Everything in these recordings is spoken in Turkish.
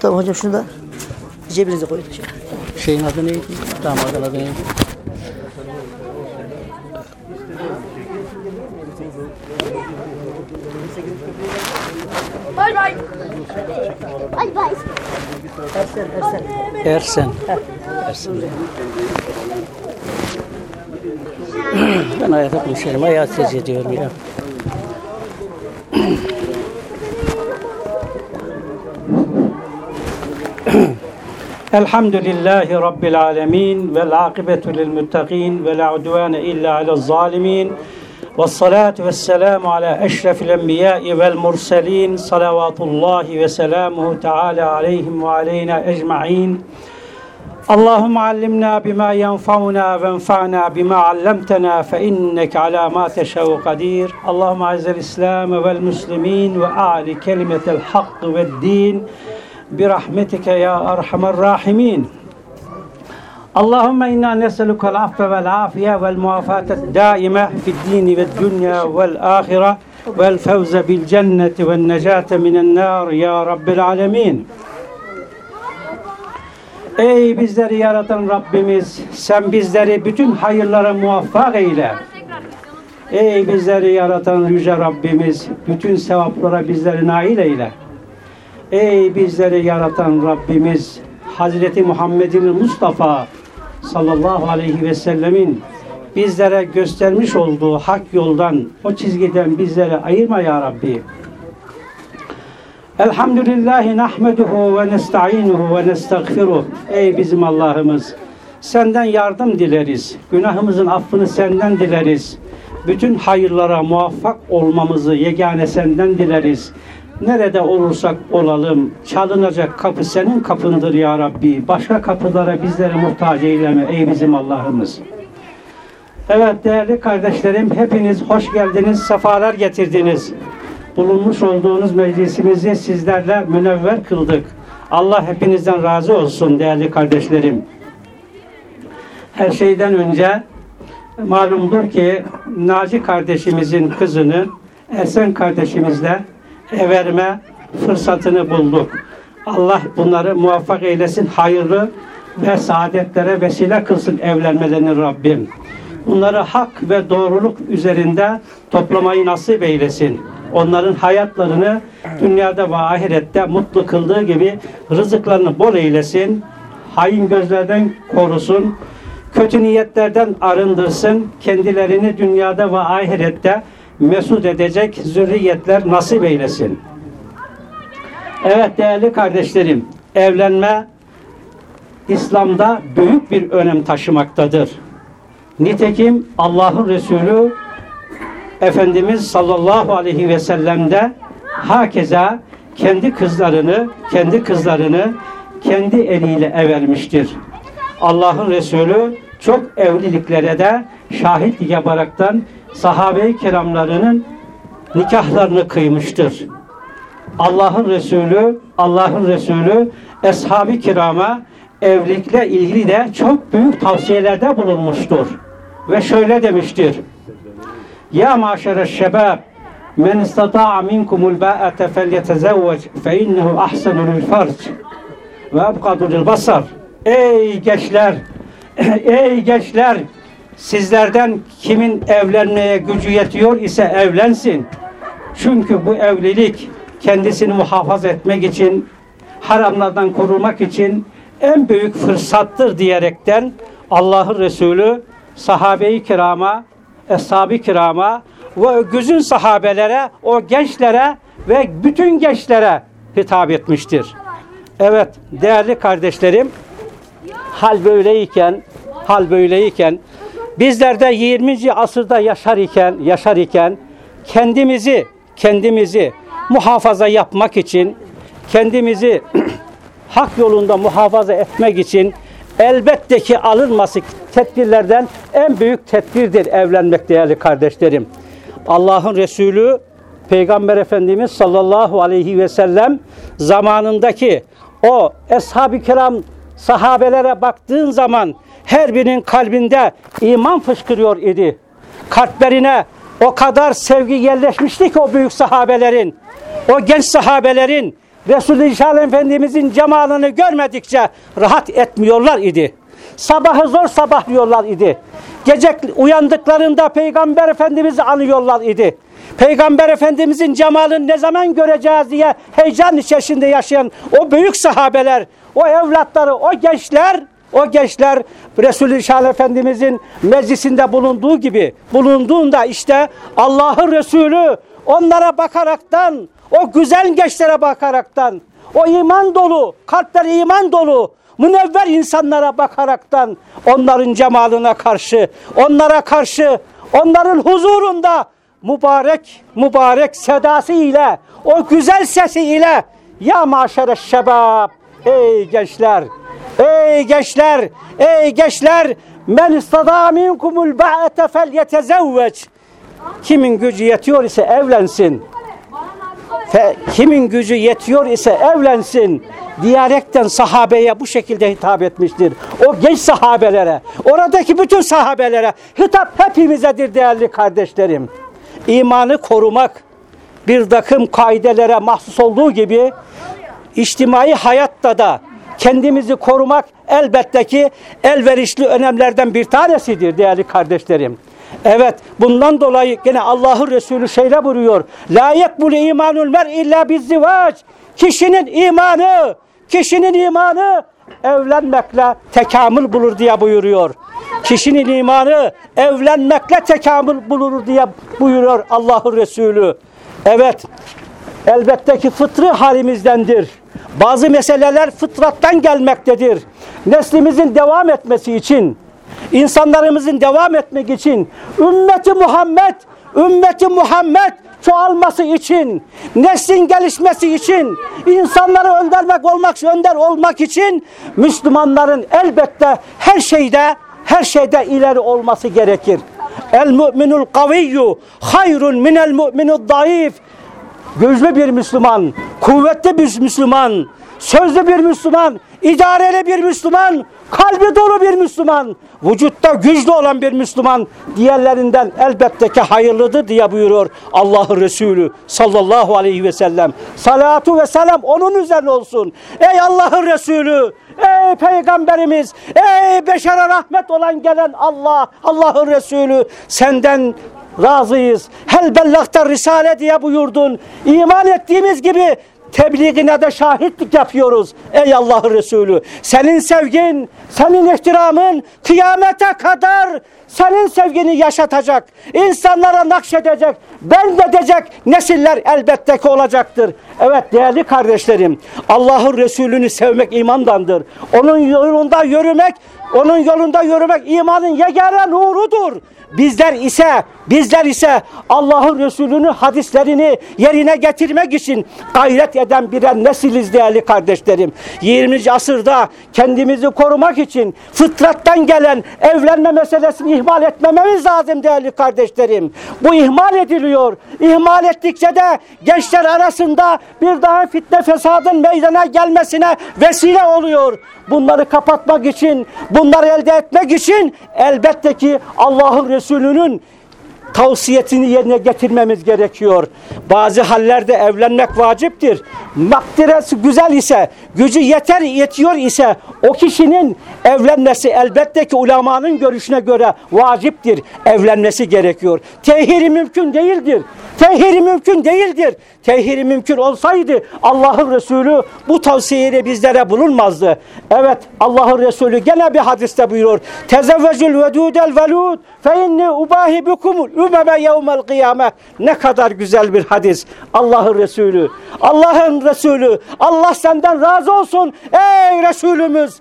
Tamam hocam şunu da cebinize koyun. Şeyin adı neydi? Damadın adı neydi? Bye bye. Bye bye. Ersen, Ersen. Ersen. Ersen. ben hayata konuşuyorum. Hayat ediyorum ya. الحمد لله رب العالمين والعاقبة للمتقين ولا عدوان إلا على الظالمين. والصلاة والسلام على أشرف الأنبياء والمرسلين صلوات الله وسلامه تعالى عليهم وعلينا أجمعين. اللهم علمنا بما ينفعنا وانفعنا بما علمتنا فإنك على ما تشاء قدير. اللهم أعز الإسلام والمسلمين وأعل كلمة الحق والدين. برحمتك يا أرحم الراحمين اللهم إنا نسألك العفو والعافية والمعافاة الدائمة في الدين والدنيا والآخرة والفوز بالجنة والنجاة من النار يا رب العالمين Ey bizleri yaratan Rabbimiz, sen bizleri bütün hayırlara muvaffak eyle. Ey bizleri yaratan Yüce Rabbimiz, bütün sevaplara bizleri nail eyle. Ey bizleri yaratan Rabbimiz, Hazreti Muhammed'in Mustafa sallallahu aleyhi ve sellemin bizlere göstermiş olduğu hak yoldan, o çizgiden bizleri ayırma ya Rabbi. Elhamdülillahi nahmeduhu ve nesta'inuhu ve nestağfiruh. Ey bizim Allah'ımız, senden yardım dileriz. Günahımızın affını senden dileriz. Bütün hayırlara muvaffak olmamızı yegane senden dileriz. Nerede olursak olalım, çalınacak kapı senin kapındır ya Rabbi. Başka kapılara bizleri muhtaç eyleme ey bizim Allah'ımız. Evet değerli kardeşlerim, hepiniz hoş geldiniz, sefalar getirdiniz. Bulunmuş olduğunuz meclisimizi sizlerle münevver kıldık. Allah hepinizden razı olsun değerli kardeşlerim. Her şeyden önce malumdur ki Naci kardeşimizin kızını Esen kardeşimizle everme fırsatını bulduk. Allah bunları muvaffak eylesin, hayırlı ve saadetlere vesile kılsın evlenmelerini Rabbim. Bunları hak ve doğruluk üzerinde toplamayı nasip eylesin. Onların hayatlarını dünyada ve ahirette mutlu kıldığı gibi rızıklarını bol eylesin. Hain gözlerden korusun. Kötü niyetlerden arındırsın. Kendilerini dünyada ve ahirette mesut edecek zürriyetler nasip eylesin. Evet değerli kardeşlerim, evlenme İslam'da büyük bir önem taşımaktadır. Nitekim Allah'ın Resulü Efendimiz sallallahu aleyhi ve sellem'de hakeza kendi kızlarını, kendi kızlarını kendi eliyle evermiştir. Allah'ın Resulü çok evliliklere de şahit yaparaktan sahabe-i kiramlarının nikahlarını kıymıştır. Allah'ın Resulü, Allah'ın Resulü eshab-ı kirama evlilikle ilgili de çok büyük tavsiyelerde bulunmuştur. Ve şöyle demiştir. Ya maşere şebab men istata'a minkumul ba'ate felyetezevvec fe innehu ahsenu lil farc ve ebkadu lil basar. Ey gençler, ey gençler sizlerden kimin evlenmeye gücü yetiyor ise evlensin. Çünkü bu evlilik kendisini muhafaza etmek için, haramlardan korunmak için en büyük fırsattır diyerekten Allah'ın Resulü sahabe-i kirama, eshab-ı kirama ve güzün sahabelere, o gençlere ve bütün gençlere hitap etmiştir. Evet değerli kardeşlerim, hal böyleyken, hal böyleyken bizler de 20. asırda yaşar iken, yaşar iken kendimizi, kendimizi muhafaza yapmak için, kendimizi hak yolunda muhafaza etmek için elbette ki alınması tedbirlerden en büyük tedbirdir evlenmek değerli kardeşlerim. Allah'ın Resulü Peygamber Efendimiz sallallahu aleyhi ve sellem zamanındaki o ashab-ı kiram sahabelere baktığın zaman her birinin kalbinde iman fışkırıyor idi. Kalplerine o kadar sevgi yerleşmişti ki o büyük sahabelerin, o genç sahabelerin Resul-i İnşallah Efendimizin cemalını görmedikçe rahat etmiyorlar idi. Sabahı zor sabahlıyorlar idi. Gece uyandıklarında Peygamber Efendimiz'i anıyorlar idi. Peygamber Efendimizin cemalını ne zaman göreceğiz diye heyecan içerisinde yaşayan o büyük sahabeler, o evlatları, o gençler, o gençler İnşallah Efendimizin meclisinde bulunduğu gibi bulunduğunda işte Allah'ın Resulü onlara bakaraktan, o güzel gençlere bakaraktan, o iman dolu, kalpleri iman dolu, münevver insanlara bakaraktan onların cemalına karşı, onlara karşı, onların huzurunda mübarek, mübarek sedası ile, o güzel sesi ile ya maşere şebab, ey gençler, ey gençler, ey gençler, men istada minkumul ba'ete fel yetezevveç. Kimin gücü yetiyor ise evlensin. Fe, kimin gücü yetiyor ise evlensin diyerekten sahabeye bu şekilde hitap etmiştir. O genç sahabelere, oradaki bütün sahabelere hitap hepimizedir değerli kardeşlerim. İmanı korumak bir takım kaidelere mahsus olduğu gibi içtimai hayatta da kendimizi korumak elbette ki elverişli önemlerden bir tanesidir değerli kardeşlerim. Evet bundan dolayı gene Allah'ın Resulü şeyle buyuruyor. La yekbul imanul mer illa bizzivac. Kişinin imanı, kişinin imanı evlenmekle tekamül bulur diye buyuruyor. Kişinin imanı evlenmekle tekamül bulur diye buyuruyor Allah'ın Resulü. Evet elbette ki fıtrı halimizdendir. Bazı meseleler fıtrattan gelmektedir. Neslimizin devam etmesi için, insanlarımızın devam etmek için, ümmeti Muhammed, ümmeti Muhammed çoğalması için, neslin gelişmesi için, insanları öndermek olmak, önder olmak için Müslümanların elbette her şeyde her şeyde ileri olması gerekir. El mu'minul kaviyyu hayrun minel mu'minul zayıf. Güçlü bir Müslüman, kuvvetli bir Müslüman, sözlü bir Müslüman, idareli bir Müslüman, kalbi dolu bir Müslüman, vücutta güçlü olan bir Müslüman diğerlerinden elbette ki hayırlıdır diye buyuruyor Allah'ın Resulü sallallahu aleyhi ve sellem. Salatu ve selam onun üzerine olsun. Ey Allah'ın Resulü, ey Peygamberimiz, ey beşere rahmet olan gelen Allah, Allah'ın Resulü senden razıyız. Hel bellakta risale diye buyurdun. İman ettiğimiz gibi tebliğine de şahitlik yapıyoruz. Ey Allah'ın Resulü. Senin sevgin, senin ihtiramın kıyamete kadar senin sevgini yaşatacak. insanlara nakşedecek, bendedecek nesiller elbette ki olacaktır. Evet değerli kardeşlerim, Allah'ın Resulünü sevmek imandandır. Onun yolunda yürümek, onun yolunda yürümek imanın yegane nurudur. Bizler ise bizler ise Allah'ın Resulünü hadislerini yerine getirmek için gayret eden birer nesiliz değerli kardeşlerim. 20. asırda kendimizi korumak için fıtrattan gelen evlenme meselesini ihmal etmememiz lazım değerli kardeşlerim. Bu ihmal ediliyor. İhmal ettikçe de gençler arasında bir daha fitne fesadın meydana gelmesine vesile oluyor. Bunları kapatmak için, bunları elde etmek için elbette ki Allah'ın Resulü'nün tavsiyesini yerine getirmemiz gerekiyor. Bazı hallerde evlenmek vaciptir. Makdiresi güzel ise, gücü yeter yetiyor ise o kişinin evlenmesi elbette ki ulemanın görüşüne göre vaciptir. Evlenmesi gerekiyor. Tehiri mümkün değildir. Tehiri mümkün değildir. Tehiri mümkün olsaydı Allah'ın Resulü bu tavsiyeyle bizlere bulunmazdı. Evet Allah'ın Resulü gene bir hadiste buyuruyor. Tezevvecül vedudel velud fe inni ubahi bikumul ümeme yevmel kıyame. Ne kadar güzel bir hadis. Allah'ın Resulü. Allah'ın Resulü. Allah senden razı olsun. Ey Resulümüz.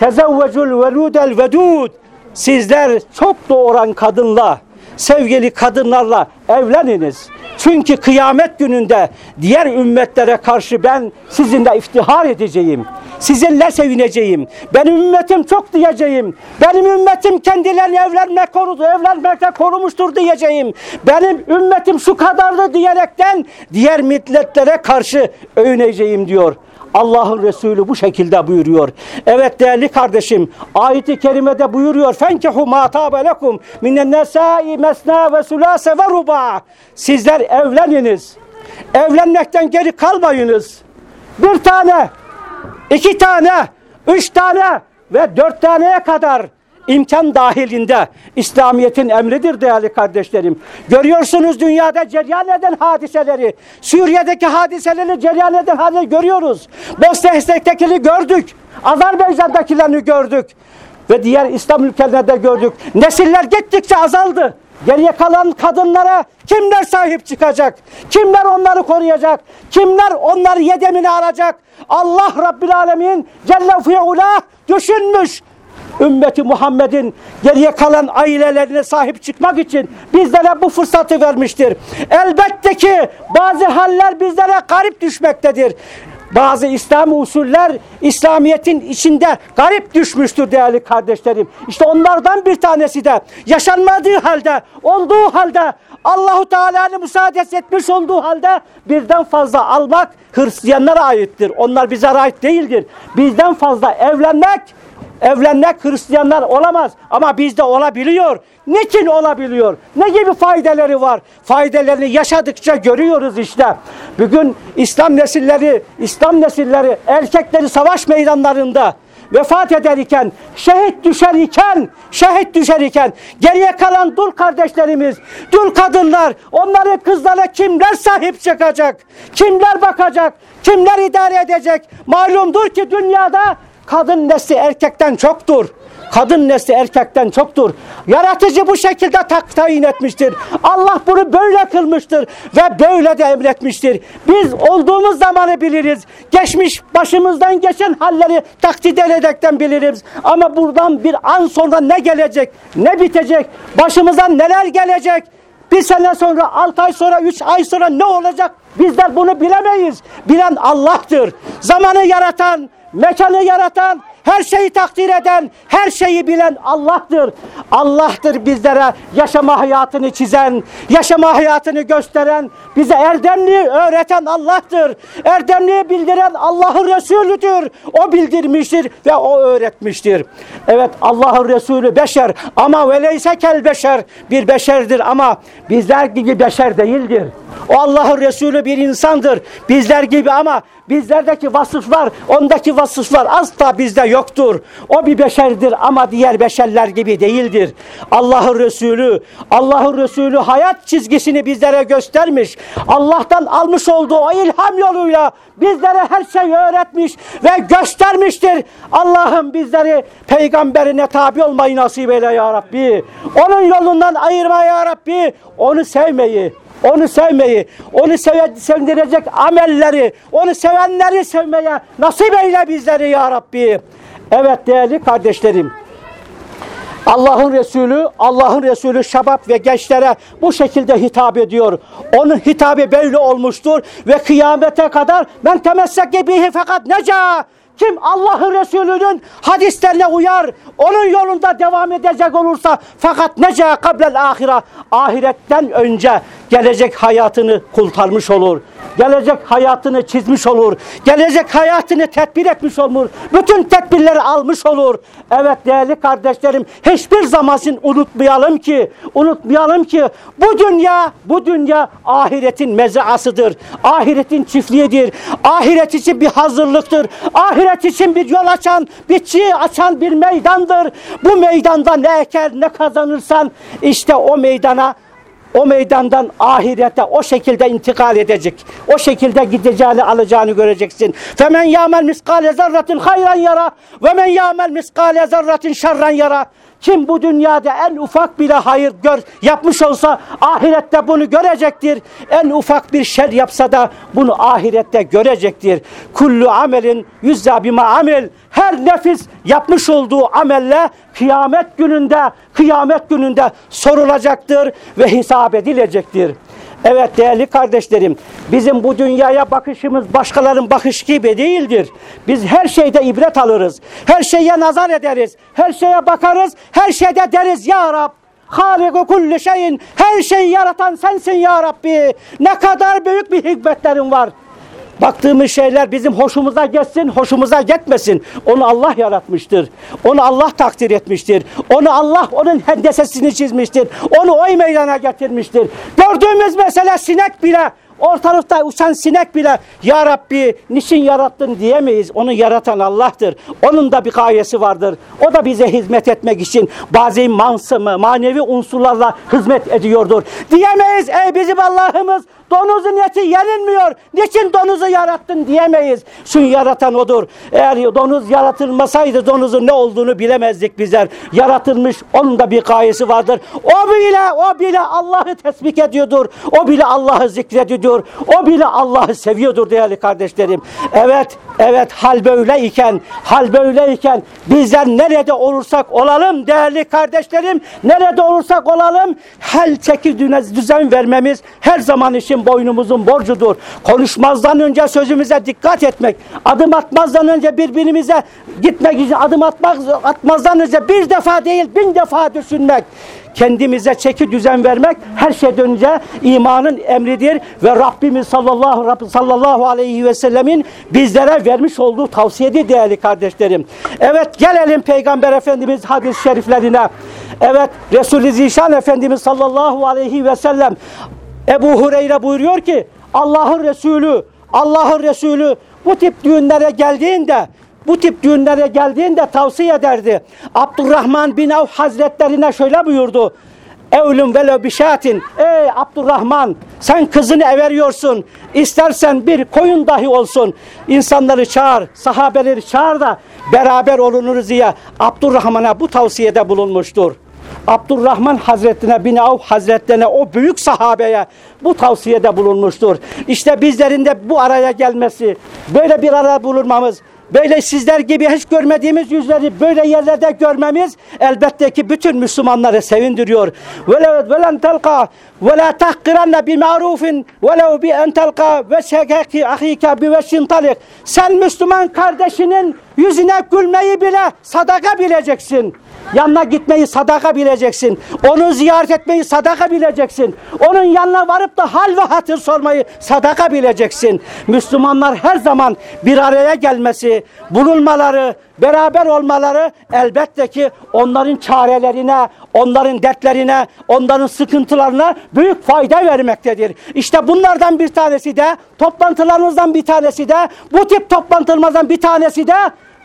Tezevvecül veludel vedud. Sizler çok doğuran kadınla sevgili kadınlarla evleniniz. Çünkü kıyamet gününde diğer ümmetlere karşı ben sizinle iftihar edeceğim. Sizinle sevineceğim. Benim ümmetim çok diyeceğim. Benim ümmetim kendilerini evlenmek korudu, evlenmekte korumuştur diyeceğim. Benim ümmetim şu kadardı diyerekten diğer milletlere karşı övüneceğim diyor. Allah'ın Resulü bu şekilde buyuruyor. Evet değerli kardeşim ayeti kerimede buyuruyor. Fenkihu ma tabe minen nesai mesna ve sulase ve ruba. Sizler evleniniz. Evlenmekten geri kalmayınız. bir tane, iki tane, üç tane ve dört taneye kadar imkan dahilinde İslamiyet'in emridir değerli kardeşlerim. Görüyorsunuz dünyada cereyan eden hadiseleri, Suriye'deki hadiseleri cereyan eden hadiseleri görüyoruz. Bosna Hersek'tekini gördük, Azerbaycan'dakilerini gördük ve diğer İslam ülkelerinde gördük. Nesiller gittikçe azaldı. Geriye kalan kadınlara kimler sahip çıkacak? Kimler onları koruyacak? Kimler onları yedemini alacak? Allah Rabbil Alemin Celle fi'ula düşünmüş. Ümmeti Muhammed'in geriye kalan ailelerine sahip çıkmak için bizlere bu fırsatı vermiştir. Elbette ki bazı haller bizlere garip düşmektedir. Bazı İslam usuller İslamiyet'in içinde garip düşmüştür değerli kardeşlerim. İşte onlardan bir tanesi de yaşanmadığı halde, olduğu halde Allahu Teala'nın müsaadesi etmiş olduğu halde birden fazla almak Hristiyanlara aittir. Onlar bize ait değildir. Bizden fazla evlenmek Evlenmek Hristiyanlar olamaz ama bizde olabiliyor. Niçin olabiliyor? Ne gibi faydaları var? Faydalarını yaşadıkça görüyoruz işte. Bugün İslam nesilleri, İslam nesilleri erkekleri savaş meydanlarında vefat eder iken, şehit düşer iken, şehit düşer iken, geriye kalan dul kardeşlerimiz, dul kadınlar, onların kızlara kimler sahip çıkacak? Kimler bakacak? Kimler idare edecek? Malumdur ki dünyada Kadın nesli erkekten çoktur. Kadın nesli erkekten çoktur. Yaratıcı bu şekilde tak tayin etmiştir. Allah bunu böyle kılmıştır ve böyle de emretmiştir. Biz olduğumuz zamanı biliriz. Geçmiş başımızdan geçen halleri takdir ederekten biliriz. Ama buradan bir an sonra ne gelecek, ne bitecek, başımıza neler gelecek, bir sene sonra, altı ay sonra, üç ay sonra ne olacak? Bizler bunu bilemeyiz. Bilen Allah'tır. Zamanı yaratan, mekanı yaratan, her şeyi takdir eden, her şeyi bilen Allah'tır. Allah'tır bizlere yaşama hayatını çizen, yaşama hayatını gösteren, bize erdemliği öğreten Allah'tır. Erdemliği bildiren Allah'ın Resulüdür. O bildirmiştir ve o öğretmiştir. Evet Allah'ın Resulü beşer ama veleyse kel beşer bir beşerdir ama bizler gibi beşer değildir. O Allah'ın Resulü bir insandır. Bizler gibi ama bizlerdeki vasıflar, ondaki vasıflar asla bizde yoktur. O bir beşerdir ama diğer beşerler gibi değildir. Allah'ın Resulü, Allah'ın Resulü hayat çizgisini bizlere göstermiş. Allah'tan almış olduğu o ilham yoluyla bizlere her şeyi öğretmiş ve göstermiştir. Allah'ım bizleri peygamberine tabi olmayı nasip eyle ya Rabbi. Onun yolundan ayırma ya Rabbi. Onu sevmeyi, onu sevmeyi, onu seve, sevdirecek amelleri, onu sevenleri sevmeye nasip eyle bizleri ya Rabbi. Evet değerli kardeşlerim. Allah'ın Resulü, Allah'ın Resulü şabap ve gençlere bu şekilde hitap ediyor. Onun hitabı böyle olmuştur ve kıyamete kadar men temessek bihi fakat neca kim Allah'ın Resulü'nün hadislerine uyar, onun yolunda devam edecek olursa fakat neca kablel ahira ahiretten önce gelecek hayatını kurtarmış olur. Gelecek hayatını çizmiş olur. Gelecek hayatını tedbir etmiş olur. Bütün tedbirleri almış olur. Evet değerli kardeşlerim hiçbir zaman unutmayalım ki unutmayalım ki bu dünya bu dünya ahiretin mezaasıdır. Ahiretin çiftliğidir. Ahiret için bir hazırlıktır. Ahiret için bir yol açan, bir çiğ açan bir meydandır. Bu meydanda ne eker ne kazanırsan işte o meydana o meydandan ahirete o şekilde intikal edecek. O şekilde gideceğini alacağını göreceksin. Femen ya'mel miskale zerratin hayran yara ve men ya'mel miskale zerratin şerran yara. Kim bu dünyada en ufak bile hayır gör, yapmış olsa ahirette bunu görecektir. En ufak bir şer yapsa da bunu ahirette görecektir. Kullu amelin yüzza bima amel. Her nefis yapmış olduğu amelle kıyamet gününde kıyamet gününde sorulacaktır ve hesap edilecektir. Evet değerli kardeşlerim, bizim bu dünyaya bakışımız başkalarının bakış gibi değildir. Biz her şeyde ibret alırız. Her şeye nazar ederiz. Her şeye bakarız. Her şeyde deriz ya Rab. Haliku kulli şeyin her şeyi yaratan sensin ya Rabbi. Ne kadar büyük bir hikmetlerin var. Baktığımız şeyler bizim hoşumuza geçsin, hoşumuza gitmesin. Onu Allah yaratmıştır. Onu Allah takdir etmiştir. Onu Allah onun hendesesini çizmiştir. Onu oy meydana getirmiştir. Gördüğümüz mesele sinek bile ortalıkta uçan sinek bile Ya Rabbi niçin yarattın diyemeyiz. Onu yaratan Allah'tır. Onun da bir gayesi vardır. O da bize hizmet etmek için bazı mansımı, manevi unsurlarla hizmet ediyordur. Diyemeyiz ey bizim Allah'ımız Donuzun eti yenilmiyor. Niçin donuzu yarattın diyemeyiz. Şunu yaratan odur. Eğer donuz yaratılmasaydı donuzun ne olduğunu bilemezdik bizler. Yaratılmış onun da bir gayesi vardır. O bile o bile Allah'ı tesbih ediyordur. O bile Allah'ı zikrediyor. O bile Allah'ı seviyordur değerli kardeşlerim. Evet evet hal böyleyken hal böyleyken bizler nerede olursak olalım değerli kardeşlerim nerede olursak olalım hal çeki düzen vermemiz her zaman için boynumuzun borcudur. Konuşmazdan önce sözümüze dikkat etmek, adım atmazdan önce birbirimize gitmek için adım atmak, atmazdan önce bir defa değil bin defa düşünmek kendimize çeki düzen vermek her şeyden önce imanın emridir ve Rabbimiz sallallahu, sallallahu aleyhi ve sellemin bizlere vermiş olduğu tavsiyedir değerli kardeşlerim. Evet gelelim Peygamber Efendimiz hadis-i şeriflerine. Evet Resulü Zişan Efendimiz sallallahu aleyhi ve sellem Ebu Hureyre buyuruyor ki Allah'ın Resulü Allah'ın Resulü bu tip düğünlere geldiğinde bu tip düğünlere geldiğinde tavsiye ederdi. Abdurrahman bin Avf Hazretlerine şöyle buyurdu. Evlüm velev bişatin. Ey Abdurrahman sen kızını everiyorsun. İstersen bir koyun dahi olsun. İnsanları çağır, sahabeleri çağır da beraber olunuruz diye Abdurrahman'a bu tavsiyede bulunmuştur. Abdurrahman Hazretine bin Avf Hazretlerine o büyük sahabeye bu tavsiyede bulunmuştur. İşte bizlerin de bu araya gelmesi, böyle bir araya bulunmamız, böyle sizler gibi hiç görmediğimiz yüzleri böyle yerlerde görmemiz elbette ki bütün Müslümanları sevindiriyor. Bi ma'rufin velev bi en telqa ve şekaki ahika bi veşin talik. Sen Müslüman kardeşinin yüzüne gülmeyi bile sadaka bileceksin. Yanına gitmeyi sadaka bileceksin. Onu ziyaret etmeyi sadaka bileceksin. Onun yanına varıp da hal ve hatır sormayı sadaka bileceksin. Müslümanlar her zaman bir araya gelmesi, bulunmaları, beraber olmaları elbette ki onların çarelerine, onların dertlerine, onların sıkıntılarına büyük fayda vermektedir. İşte bunlardan bir tanesi de, toplantılarımızdan bir tanesi de, bu tip toplantılarımızdan bir tanesi de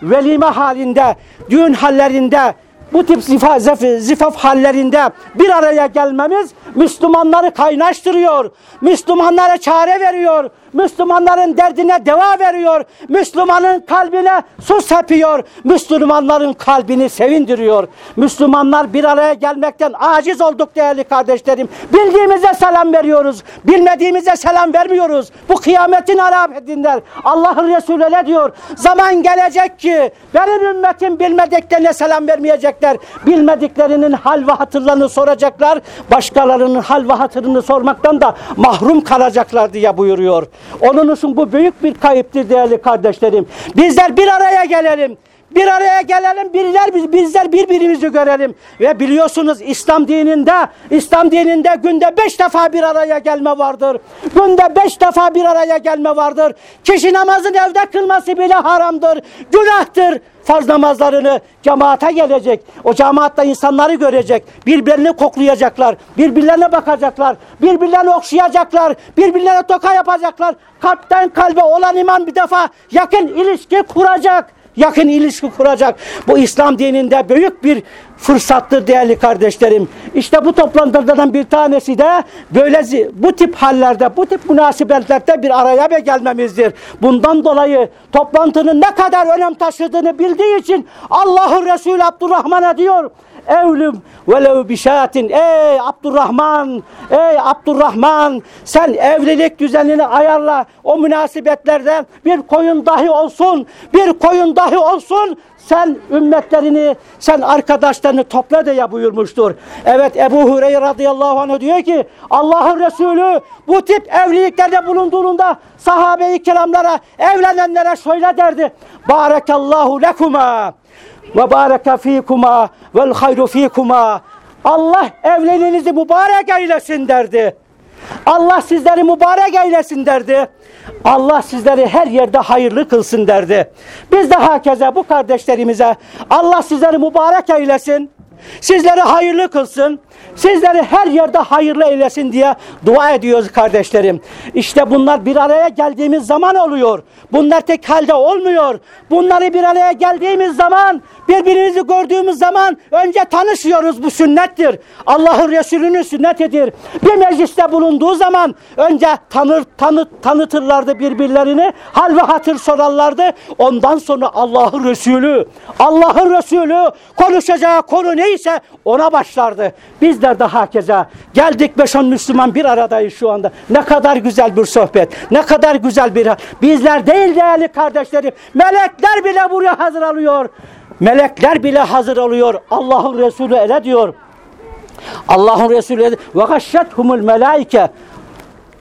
velime halinde, düğün hallerinde, bu tip zifaf, zifaf hallerinde bir araya gelmemiz Müslümanları kaynaştırıyor. Müslümanlara çare veriyor. Müslümanların derdine deva veriyor. Müslümanın kalbine su sepiyor. Müslümanların kalbini sevindiriyor. Müslümanlar bir araya gelmekten aciz olduk değerli kardeşlerim. Bildiğimize selam veriyoruz. Bilmediğimize selam vermiyoruz. Bu kıyametin alametinler. Allah'ın Resulü ne diyor? Zaman gelecek ki benim ümmetim bilmediklerine selam vermeyecekler. Bilmediklerinin hal ve hatırlarını soracaklar. Başkalarının hal ve hatırını sormaktan da mahrum kalacaklar diye buyuruyor. Onun için bu büyük bir kayıptır değerli kardeşlerim. Bizler bir araya gelelim. Bir araya gelelim, birler, bizler birbirimizi görelim. Ve biliyorsunuz İslam dininde, İslam dininde günde beş defa bir araya gelme vardır. Günde beş defa bir araya gelme vardır. Kişi namazın evde kılması bile haramdır, günahtır. Farz namazlarını cemaate gelecek. O cemaatta insanları görecek. Birbirlerini koklayacaklar. Birbirlerine bakacaklar. Birbirlerini okşayacaklar. Birbirlerine toka yapacaklar. Kalpten kalbe olan iman bir defa yakın ilişki kuracak yakın ilişki kuracak. Bu İslam dininde büyük bir fırsattır değerli kardeşlerim. İşte bu toplantılardan bir tanesi de böyle bu tip hallerde, bu tip münasebetlerde bir araya ve gelmemizdir. Bundan dolayı toplantının ne kadar önem taşıdığını bildiği için Allah'ın Resulü Abdurrahman'a diyor evlüm velev bişatin. Ey Abdurrahman, ey Abdurrahman sen evlilik düzenini ayarla. O münasebetlerden bir koyun dahi olsun, bir koyun dahi olsun sen ümmetlerini, sen arkadaşlarını topla diye buyurmuştur. Evet Ebu Hureyre radıyallahu anh diyor ki Allah'ın Resulü bu tip evliliklerde bulunduğunda sahabe-i kiramlara, evlenenlere şöyle derdi. Barakallahu lekuma ve baraka fikuma vel hayru fikuma. Allah evliliğinizi mübarek eylesin derdi. Allah sizleri mübarek eylesin derdi. Allah sizleri her yerde hayırlı kılsın derdi. Biz de hakeze bu kardeşlerimize Allah sizleri mübarek eylesin. Sizleri hayırlı kılsın. Sizleri her yerde hayırlı eylesin diye dua ediyoruz kardeşlerim. İşte bunlar bir araya geldiğimiz zaman oluyor. Bunlar tek halde olmuyor. Bunları bir araya geldiğimiz zaman, birbirimizi gördüğümüz zaman önce tanışıyoruz. Bu sünnettir. Allah'ın Resulü'nün sünnetidir. Bir mecliste bulunduğu zaman önce tanır, tanı, tanıtırlardı birbirlerini. Hal ve hatır sorarlardı. Ondan sonra Allah'ın Resulü, Allah'ın Resulü konuşacağı konu neyse ona başlardı. Bizler de hakeza geldik 5-10 Müslüman bir aradayız şu anda. Ne kadar güzel bir sohbet. Ne kadar güzel bir bizler değil değerli kardeşlerim. Melekler bile buraya hazır alıyor. Melekler bile hazır oluyor. Allah'ın Resulü öyle diyor. Allah'ın Resulü ve gaşşethumul melaike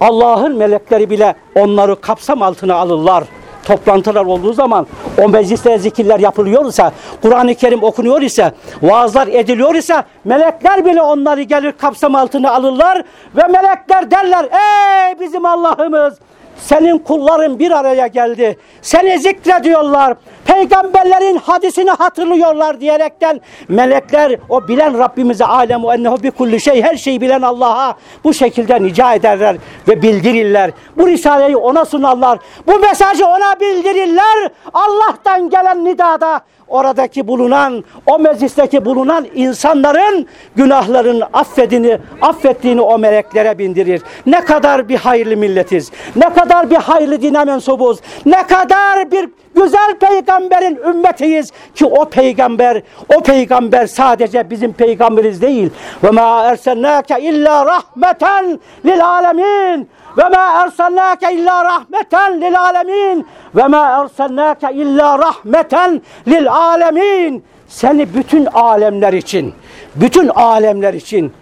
Allah'ın melekleri bile onları kapsam altına alırlar. Toplantılar olduğu zaman o mecliste zikirler yapılıyorsa, Kur'an-ı Kerim okunuyor ise, vaazlar ediliyor ise melekler bile onları gelir kapsam altına alırlar ve melekler derler ey bizim Allah'ımız senin kulların bir araya geldi. Seni zikrediyorlar. Peygamberlerin hadisini hatırlıyorlar diyerekten melekler o bilen Rabbimize alemu ennehu bi kulli şey her şeyi bilen Allah'a bu şekilde nica ederler ve bildirirler. Bu risaleyi ona sunarlar. Bu mesajı ona bildirirler. Allah'tan gelen nidada oradaki bulunan, o meclisteki bulunan insanların günahlarının affedini, affettiğini o meleklere bindirir. Ne kadar bir hayırlı milletiz, ne kadar bir hayırlı dine mensubuz, ne kadar bir güzel peygamberin ümmetiyiz ki o peygamber, o peygamber sadece bizim peygamberiz değil. Ve ma erselnake illa rahmeten lil alemin. Ve ma erselnake illa rahmeten lil alemin. Ve ma erselnake illa rahmeten lil alemin. Seni bütün alemler için, bütün alemler için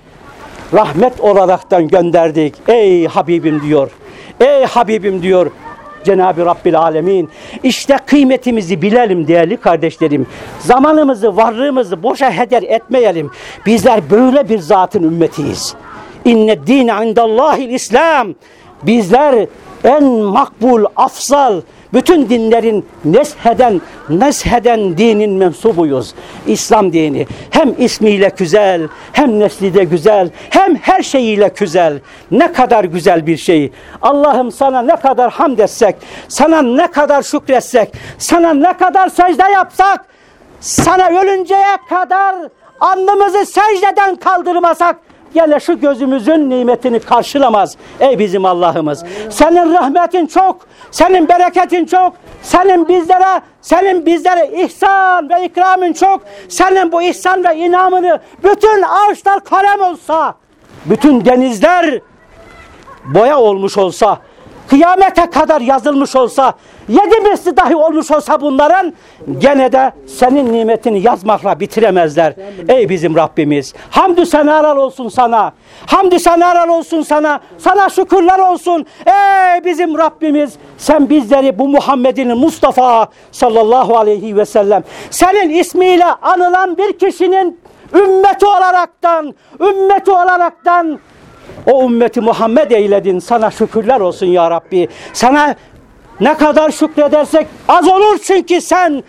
rahmet olaraktan gönderdik. Ey Habibim diyor. Ey Habibim diyor. Cenab-ı Rabbil Alemin. İşte kıymetimizi bilelim değerli kardeşlerim. Zamanımızı, varlığımızı boşa heder etmeyelim. Bizler böyle bir zatın ümmetiyiz. İnne dine indallahil İslam. Bizler en makbul, afsal, bütün dinlerin nesheden, nesheden dinin mensubuyuz. İslam dini. Hem ismiyle güzel, hem nesli de güzel, hem her şeyiyle güzel. Ne kadar güzel bir şey. Allah'ım sana ne kadar hamd etsek, sana ne kadar şükretsek, sana ne kadar secde yapsak, sana ölünceye kadar alnımızı secdeden kaldırmasak, Gele şu gözümüzün nimetini karşılamaz ey bizim Allah'ımız. Senin rahmetin çok, senin bereketin çok, senin bizlere, senin bizlere ihsan ve ikramın çok. Senin bu ihsan ve inamını bütün ağaçlar kalem olsa, bütün denizler boya olmuş olsa, kıyamete kadar yazılmış olsa, yedi misli dahi olmuş olsa bunların gene de senin nimetini yazmakla bitiremezler. Ey bizim Rabbimiz. Hamdü senalar olsun sana. Hamdü senalar olsun sana. Sana şükürler olsun. Ey bizim Rabbimiz. Sen bizleri bu Muhammed'in Mustafa sallallahu aleyhi ve sellem senin ismiyle anılan bir kişinin ümmeti olaraktan, ümmeti olaraktan o ümmeti Muhammed eyledin. Sana şükürler olsun ya Rabbi. Sana ne kadar şükredersek az olur çünkü sen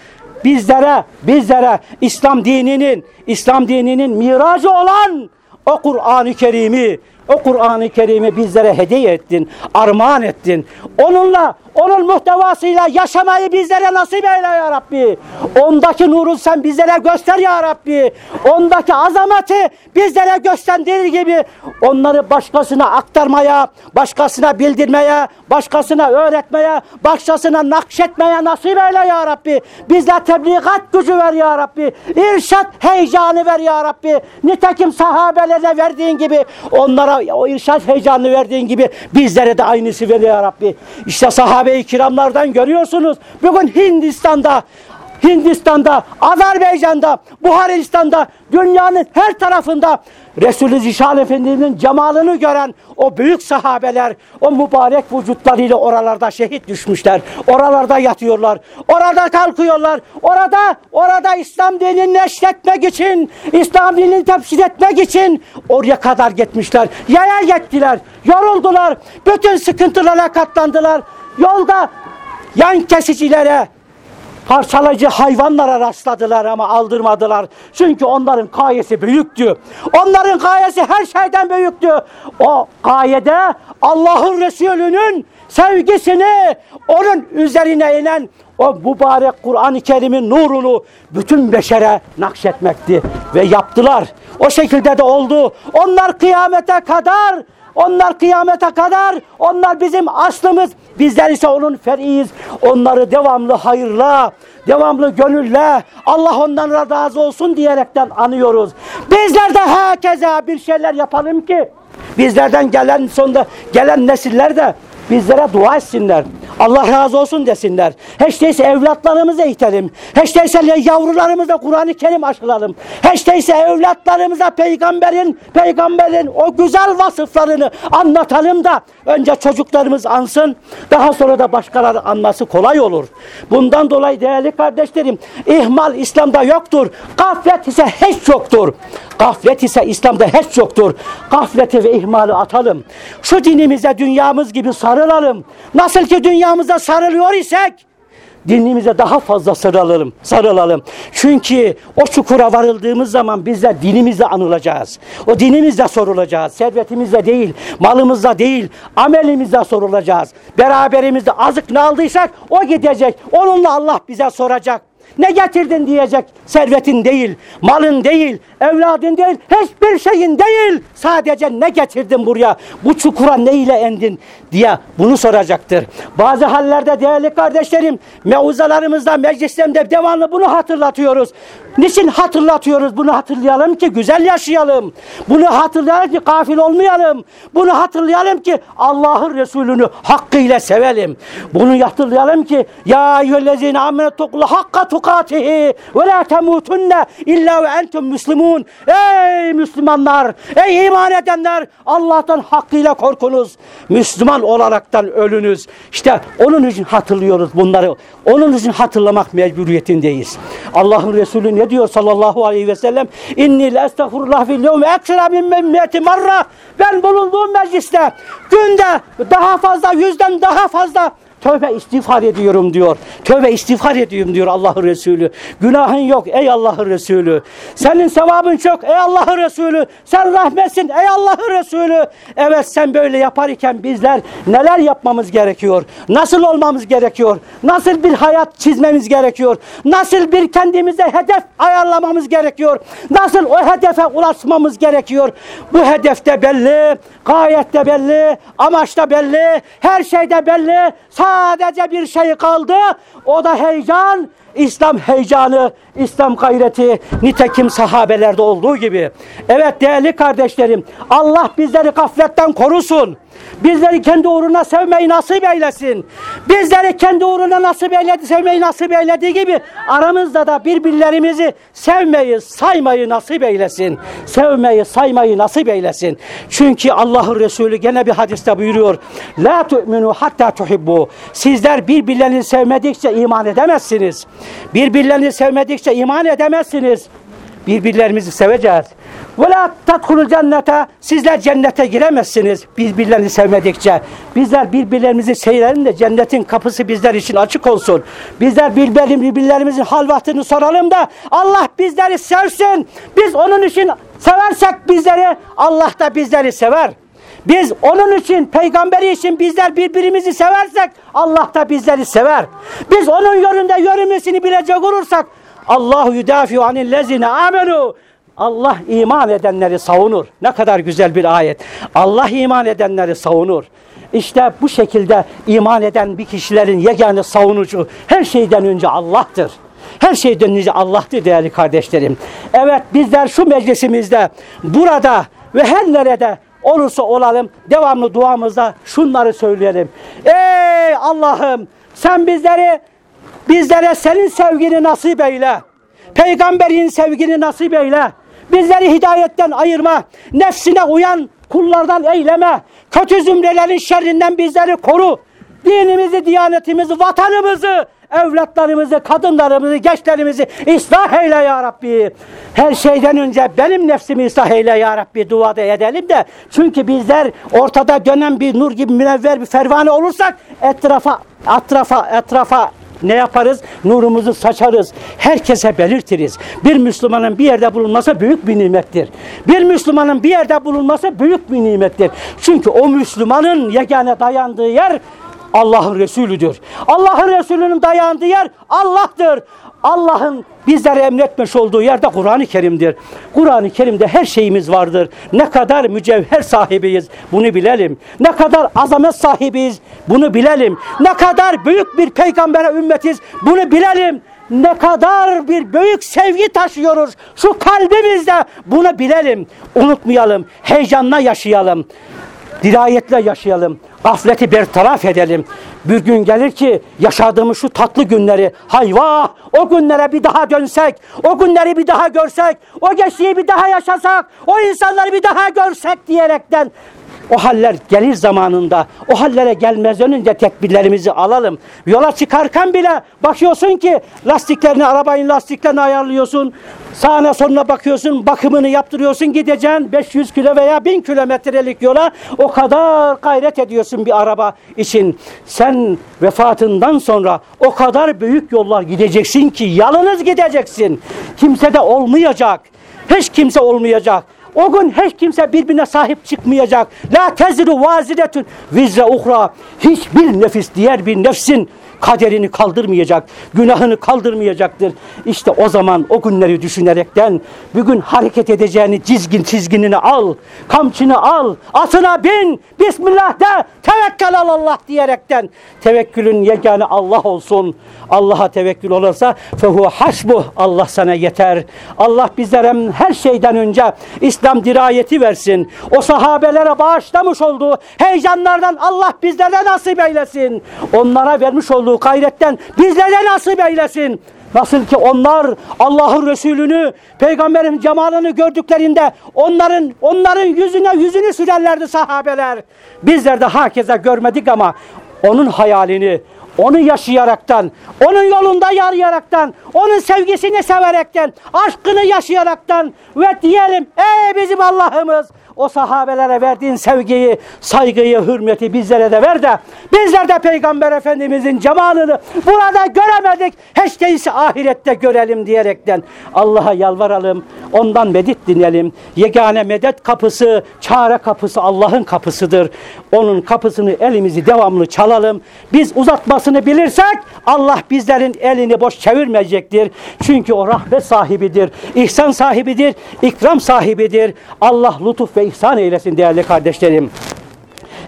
bizlere, bizlere İslam dininin, İslam dininin miracı olan o Kur'an-ı Kerim'i, o Kur'an-ı Kerim'i bizlere hediye ettin, armağan ettin. Onunla, onun muhtevasıyla yaşamayı bizlere nasip eyle ya Rabbi. Ondaki nuru sen bizlere göster ya Rabbi. Ondaki azameti bizlere gösterdiği gibi onları başkasına aktarmaya, başkasına bildirmeye, başkasına öğretmeye, başkasına nakşetmeye nasip eyle ya Rabbi. Bizler tebligat gücü ver ya Rabbi. İrşat heyecanı ver ya Rabbi. Nitekim sahabelere verdiğin gibi onlara o irşat heyecanını verdiğin gibi bizlere de aynısı ver ya Rabbi. İşte sahabe-i kiramlardan görüyorsunuz. Bugün Hindistan'da Hindistan'da, Azerbaycan'da, Buharistan'da, dünyanın her tarafında Resulü Zişan Efendi'nin cemalını gören o büyük sahabeler, o mübarek vücutlarıyla oralarda şehit düşmüşler. Oralarda yatıyorlar, orada kalkıyorlar, orada, orada İslam dinini neşretmek için, İslam dinini tefsir etmek için oraya kadar gitmişler. Yaya gittiler, yoruldular, bütün sıkıntılara katlandılar. Yolda yan kesicilere, parçalayıcı hayvanlara rastladılar ama aldırmadılar. Çünkü onların gayesi büyüktü. Onların gayesi her şeyden büyüktü. O gayede Allah'ın Resulü'nün sevgisini onun üzerine inen o mübarek Kur'an-ı Kerim'in nurunu bütün beşere nakşetmekti ve yaptılar. O şekilde de oldu. Onlar kıyamete kadar onlar kıyamete kadar onlar bizim aslımız. Bizler ise onun feriyiz. Onları devamlı hayırla, devamlı gönülle Allah ondan razı olsun diyerekten anıyoruz. Bizler de herkese bir şeyler yapalım ki bizlerden gelen sonunda gelen nesiller de bizlere dua etsinler. Allah razı olsun desinler. Hiç değilse evlatlarımıza itelim. Hiç değilse yavrularımıza Kur'an-ı Kerim aşılalım. Hiç değilse evlatlarımıza peygamberin, peygamberin o güzel vasıflarını anlatalım da önce çocuklarımız ansın. Daha sonra da başkaları anması kolay olur. Bundan dolayı değerli kardeşlerim ihmal İslam'da yoktur. Gaflet ise hiç yoktur. Gaflet ise İslam'da hiç yoktur. Gafleti ve ihmali atalım. Şu dinimize dünyamız gibi sarılalım. Nasıl ki dünyamıza sarılıyor isek dinimize daha fazla sarılalım, sarılalım. Çünkü o çukura varıldığımız zaman bizler dinimizle anılacağız. O dinimizle sorulacağız. Servetimizle değil, malımızla değil, amelimizle sorulacağız. Beraberimizde azık ne aldıysak o gidecek. Onunla Allah bize soracak. Ne getirdin diyecek. Servetin değil, malın değil, evladın değil, hiçbir şeyin değil. Sadece ne getirdin buraya? Bu çukura ne ile endin diye bunu soracaktır. Bazı hallerde değerli kardeşlerim, mevzalarımızda, meclislerimde devamlı bunu hatırlatıyoruz. Niçin hatırlatıyoruz? Bunu hatırlayalım ki güzel yaşayalım. Bunu hatırlayalım ki gafil olmayalım. Bunu hatırlayalım ki Allah'ın Resulünü hakkıyla sevelim. Bunu hatırlayalım ki ya eyyühellezine amenetuklu hakka tukatihi ve la temutunne illa ve entum. Ey Müslümanlar, ey iman edenler Allah'tan hakkıyla korkunuz. Müslüman olaraktan ölünüz. İşte onun için hatırlıyoruz bunları. Onun için hatırlamak mecburiyetindeyiz. Allah'ın Resulü ne diyor sallallahu aleyhi ve sellem? İnni le estağfurullah fil yevme ekstra min memmiyeti marra. Ben bulunduğum mecliste günde daha fazla, yüzden daha fazla Tövbe istiğfar ediyorum diyor. Tövbe istiğfar ediyorum diyor Allah'ın Resulü. Günahın yok ey Allah'ın Resulü. Senin sevabın çok ey Allah'ın Resulü. Sen rahmetsin ey Allah'ın Resulü. Evet sen böyle yapar iken bizler neler yapmamız gerekiyor? Nasıl olmamız gerekiyor? Nasıl bir hayat çizmemiz gerekiyor? Nasıl bir kendimize hedef ayarlamamız gerekiyor? Nasıl o hedefe ulaşmamız gerekiyor? Bu hedefte belli, gayette belli, amaçta belli, her şeyde belli. Sadece bir şey kaldı. O da heyecan. İslam heyecanı, İslam gayreti nitekim sahabelerde olduğu gibi. Evet değerli kardeşlerim Allah bizleri gafletten korusun. Bizleri kendi uğruna sevmeyi nasip eylesin. Bizleri kendi uğruna nasip eyledi, sevmeyi nasip eylediği gibi aramızda da birbirlerimizi sevmeyi, saymayı nasip eylesin. Sevmeyi, saymayı nasip eylesin. Çünkü Allah'ın Resulü gene bir hadiste buyuruyor. La tu'minu hatta tuhibbu. Sizler birbirlerini sevmedikçe iman edemezsiniz. Birbirlerini sevmedikçe iman edemezsiniz. Birbirlerimizi seveceğiz. Ve la cennete sizler cennete giremezsiniz birbirlerini sevmedikçe. Bizler birbirlerimizi sevelim de cennetin kapısı bizler için açık olsun. Bizler birbirlerimizin, hal soralım da Allah bizleri sevsin. Biz onun için seversek bizleri Allah da bizleri sever. Biz onun için, peygamberi için bizler birbirimizi seversek Allah da bizleri sever. Biz onun yolunda yürümesini bilecek olursak Allahu yudafiu anillezine amenu Allah iman edenleri savunur. Ne kadar güzel bir ayet. Allah iman edenleri savunur. İşte bu şekilde iman eden bir kişilerin yegane savunucu her şeyden önce Allah'tır. Her şeyden önce Allah'tır değerli kardeşlerim. Evet bizler şu meclisimizde burada ve her nerede olursa olalım devamlı duamızda şunları söyleyelim. Ey Allah'ım sen bizleri bizlere senin sevgini nasip eyle. Peygamberin sevgini nasip eyle. Bizleri hidayetten ayırma. Nefsine uyan kullardan eyleme. Kötü zümrelerin şerrinden bizleri koru. Dinimizi, diyanetimizi, vatanımızı, evlatlarımızı, kadınlarımızı, gençlerimizi ıslah eyle ya Rabbi. Her şeyden önce benim nefsimi ıslah eyle ya Rabbi duada edelim de. Çünkü bizler ortada dönen bir nur gibi münevver bir fervane olursak etrafa, etrafa, etrafa ne yaparız? Nurumuzu saçarız. Herkese belirtiriz. Bir Müslümanın bir yerde bulunması büyük bir nimettir. Bir Müslümanın bir yerde bulunması büyük bir nimettir. Çünkü o Müslümanın yegane dayandığı yer Allah'ın Resulüdür. Allah'ın Resulünün dayandığı yer Allah'tır. Allah'ın bizlere emretmiş olduğu yerde Kur'an-ı Kerim'dir. Kur'an-ı Kerim'de her şeyimiz vardır. Ne kadar mücevher sahibiyiz bunu bilelim. Ne kadar azamet sahibiyiz bunu bilelim. Ne kadar büyük bir peygambere ümmetiz bunu bilelim. Ne kadar bir büyük sevgi taşıyoruz şu kalbimizde bunu bilelim. Unutmayalım. Heyecanla yaşayalım. Dirayetle yaşayalım. Gafleti bertaraf edelim. Bir gün gelir ki yaşadığımız şu tatlı günleri hayvah o günlere bir daha dönsek, o günleri bir daha görsek, o geçtiği bir daha yaşasak, o insanları bir daha görsek diyerekten o haller gelir zamanında, o hallere gelmez önce tedbirlerimizi alalım. Yola çıkarken bile bakıyorsun ki lastiklerini, arabanın lastiklerini ayarlıyorsun. Sağına soluna bakıyorsun, bakımını yaptırıyorsun, gideceksin 500 kilo veya 1000 kilometrelik yola o kadar gayret ediyorsun bir araba için. Sen vefatından sonra o kadar büyük yollar gideceksin ki yalnız gideceksin. Kimse de olmayacak. Hiç kimse olmayacak. O gün hiç kimse birbirine sahip çıkmayacak. La teziru vaziretun vizre uhra. Hiçbir nefis diğer bir nefsin kaderini kaldırmayacak, günahını kaldırmayacaktır. İşte o zaman o günleri düşünerekten bugün hareket edeceğini çizgin çizginini al, kamçını al, atına bin, Bismillah de, tevekkül al Allah diyerekten tevekkülün yegane Allah olsun. Allah'a tevekkül olursa fehu hasbuh Allah sana yeter. Allah bizlere her şeyden önce İslam dirayeti versin. O sahabelere bağışlamış olduğu heyecanlardan Allah bizlere nasip eylesin. Onlara vermiş olduğu gayretten bizlere nasip eylesin. Nasıl ki onlar Allah'ın Resulünü, peygamberin cemalını gördüklerinde onların onların yüzüne yüzünü sürerlerdi sahabeler. Bizler de hakeza görmedik ama onun hayalini, onu yaşayaraktan, onun yolunda yarayaraktan, onun sevgisini severekten, aşkını yaşayaraktan ve diyelim ey bizim Allah'ımız o sahabelere verdiğin sevgiyi, saygıyı, hürmeti bizlere de ver de bizler de Peygamber Efendimizin cemalını burada göremedik. Hiç değilse ahirette görelim diyerekten Allah'a yalvaralım. Ondan medet dinleyelim. Yegane medet kapısı, çare kapısı Allah'ın kapısıdır. Onun kapısını elimizi devamlı çalalım. Biz uzatmasını bilirsek Allah bizlerin elini boş çevirmeyecektir. Çünkü o rahmet sahibidir, ihsan sahibidir, ikram sahibidir. Allah lütuf ve ihsan eylesin değerli kardeşlerim.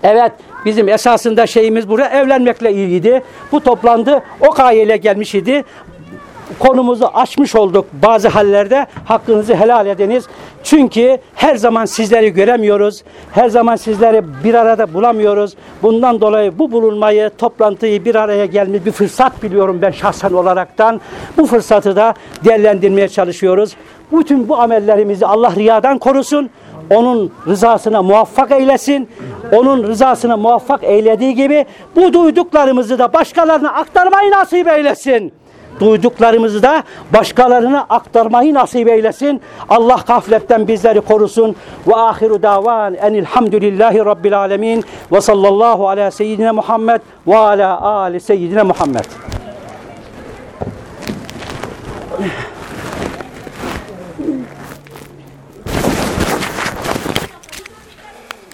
Evet bizim esasında şeyimiz buraya evlenmekle ilgili. Bu toplandı o gayeyle gelmiş idi. Konumuzu açmış olduk bazı hallerde. Hakkınızı helal ediniz. Çünkü her zaman sizleri göremiyoruz. Her zaman sizleri bir arada bulamıyoruz. Bundan dolayı bu bulunmayı, toplantıyı bir araya gelmiş bir fırsat biliyorum ben şahsen olaraktan. Bu fırsatı da değerlendirmeye çalışıyoruz. Bütün bu amellerimizi Allah riyadan korusun onun rızasına muvaffak eylesin. Onun rızasına muvaffak eylediği gibi bu duyduklarımızı da başkalarına aktarmayı nasip eylesin. Duyduklarımızı da başkalarına aktarmayı nasip eylesin. Allah gafletten bizleri korusun. Ve ahiru davan enilhamdülillahi rabbil alemin. Ve sallallahu ala seyyidine Muhammed ve ala ali seyyidine Muhammed.